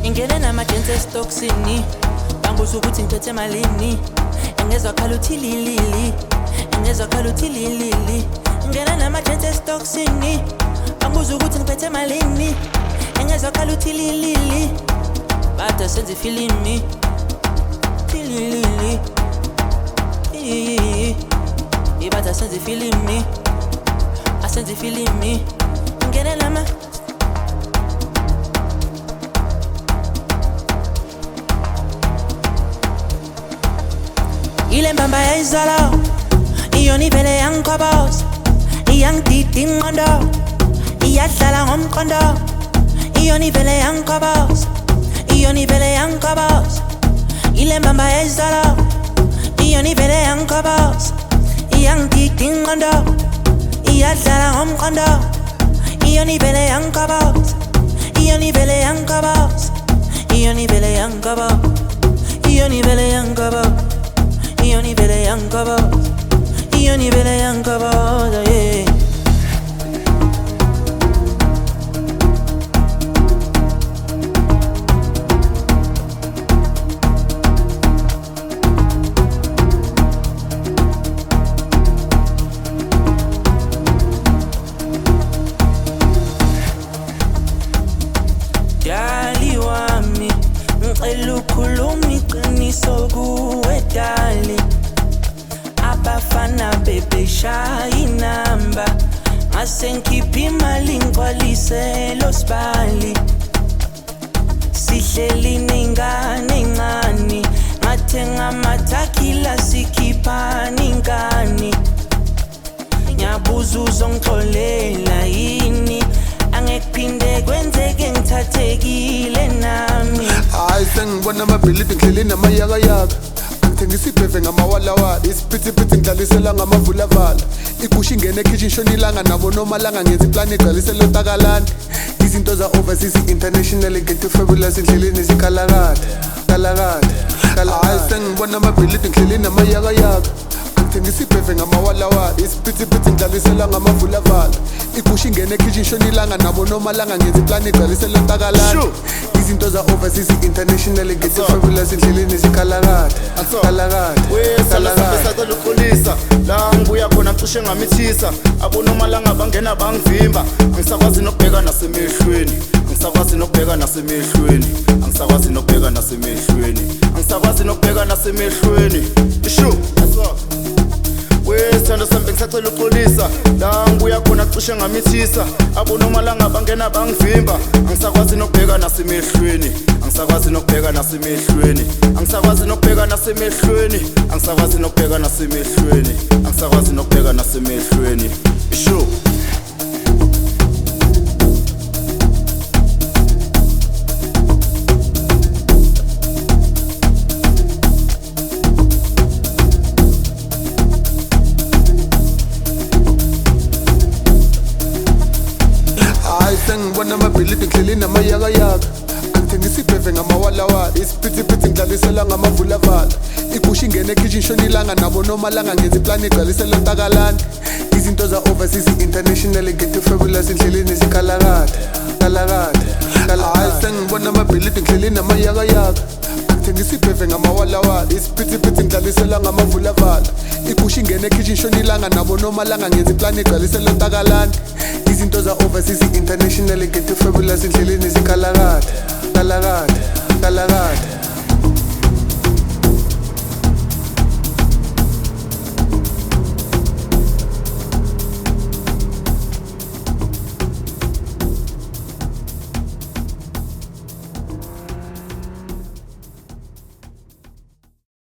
ngingene namajensi esitokisini banguza ukuthi ngithethe malini engezwa khala uthi lilili engezwa khala uthi lilili ngingene namajensi esitokisini banguza ukuthi ngiphethe malini engezwa khala uthi lilili bade senza ifilimi tililili ibade senza ifilimi asenza ifilimi ngenelama ile mbamba yaizwala iyonivele yankoboza iyangidida ingqondo iyadlala ngomqondo Io ni ve le anco boss, io ni ve le boss. Ile mamba e io ni ve le boss. Iang tik ting kondo, iya zara Io ni ve le boss, io ni ve le boss. ukhuluma iqiniso kuwedali abafana bebeshaya inamba ngase ngikhiphe imali ngigcwaliselo sibali sihleli nengane encane ngathenga amathakila sikhiphana ingane ngiyabuza uzongixolela yini ngiphinde kwenzeke ngithathekile nami hayi sengibona amabhilidi ngidlele namayakayaka ngithengisa ibheve ngamawalawala isiphithiphithi ngidlalisela ngamavulavala igusha ingene ekhitshini shonilanga nabo nomalanga ngenza iplani igcwalisele takalani izinto za-overseas international ngento fabulous endleleni zikalarada kalarada hayi sengibona amabhilidi ngidlele namayakayaka yakhe ngisibheve ngamawalawala isiphithiphithi ngidlalisela ngamavulavala igusha ingene ekhishin shonilanga nabo nomalanga ngenza iplani igcwalisela ntakalala izinto za-overseas international ngetifabulous endleleni zikhalakadakalakadakalakadalukhulisa la ngibuya khona ngicishe ngamithisa abonomalanga bangena bangivimba angisakwazi nokubheka nasemehlweni angisakwazi nokubheka nasemehlweni angisakwazi nokubheka nasemehlweni angisakwazi nokubheka nasemehlweni ishu wesithando sambe ngisacela uxolisa la ngibuya khona cishe ngamithisa abonomalanga bangena bangivimba angisakwazi nokubheka nasemehlweni angisakwazi nokubheka nasemehlweni angisakwazi nokubheka nasemehlweni angisakwazi nokubheka nasemehlweni angisakwazi nokubheka nasemehlweni isho sengibona amabhilidi ngidlela inamayakayaka angithengisa ibheve ngamawalawala isiphithiphithi ngidlalisela ngamavulavala igusha ingene ekhitshi nshonilanga nabo nomalanga ngenza iplani igcwalisela ntakalandi izinto za-overseas internationally ngetofabulous endleleni zikalalade ah, kalalade hayi sengibona amabhilidi ngidlela inamayakayaka isibheve ngamawalawala isiphithiphithi ngidlalisela ngamavulavala igusha ingene ekhishi ishona ilanga nabo nomalanga ngenza iplani igcwalisela ntakalani izinto za-overseas international ngethi fabulous endleleni zikhalakade kalakade kalakade